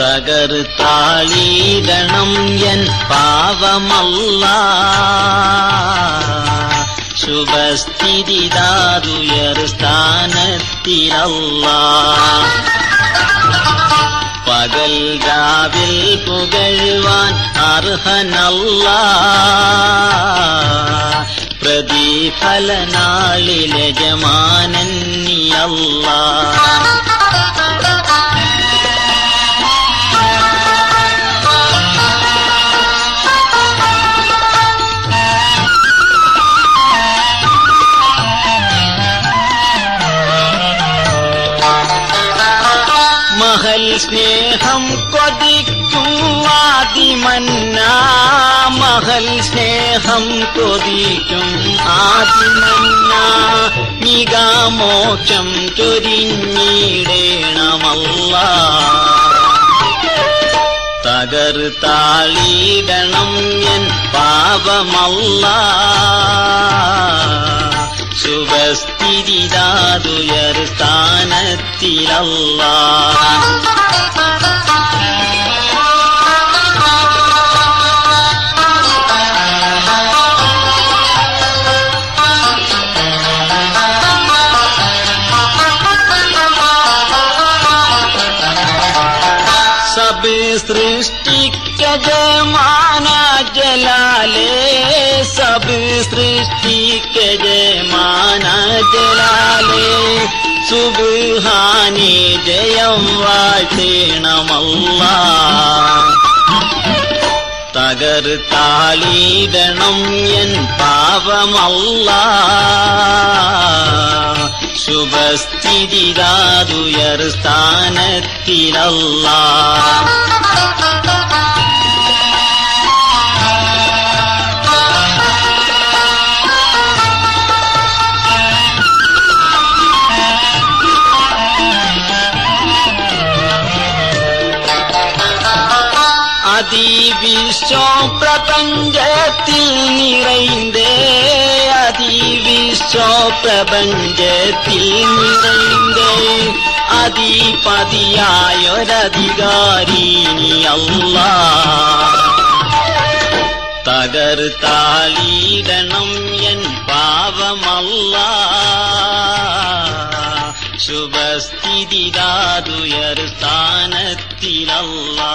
തകർത്താളിടണം N പാവമല്ല. ശുഭസ്ഥിതിദാതുയർ സ്ഥാനത്തിലല്ല. പകൽ രാവിൽ പുകഴുവാൻ അർഹനല്ല. പ്രതിഫലനാളിലെ ജമാനൻ മഹൽ സ്നേഹം കൊതിക്കും ആദിമന്ന മഹൽ സ്നേഹം കൊതിക്കും ആദിമന്ന മികാമോക്ഷം ചൊരിഞ്ഞിടേണമല്ല. തകർത്താളിടണം എൻ പാപമല്ല. ശുഭസ്ഥിതിതാതുയർ സ്ഥാനത്തിലല്ല सब സുബ്ഹാനി ജയം വാഴ്ത്തേണമല്ല. തകർത്താളിടണം എൻ ശുഭസ്ഥിതി ദാതുയർ സ്ഥാനത്തിലല്ല. അതിവിശ്വം പ്രപഞ്ചത്തിൽ നിറൈന്ദേ അതിവിശ്വം പ്രപഞ്ചത്തിൽ നിറൈന്ദേ അതിപതിയായൊരധികാരി അമ്മ തകർത്താലീടണം എൻ പാവമല്ല ശുഭസ്ഥിതിദാതുയർ സ്ഥാനത്തിലല്ലാ.